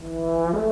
Música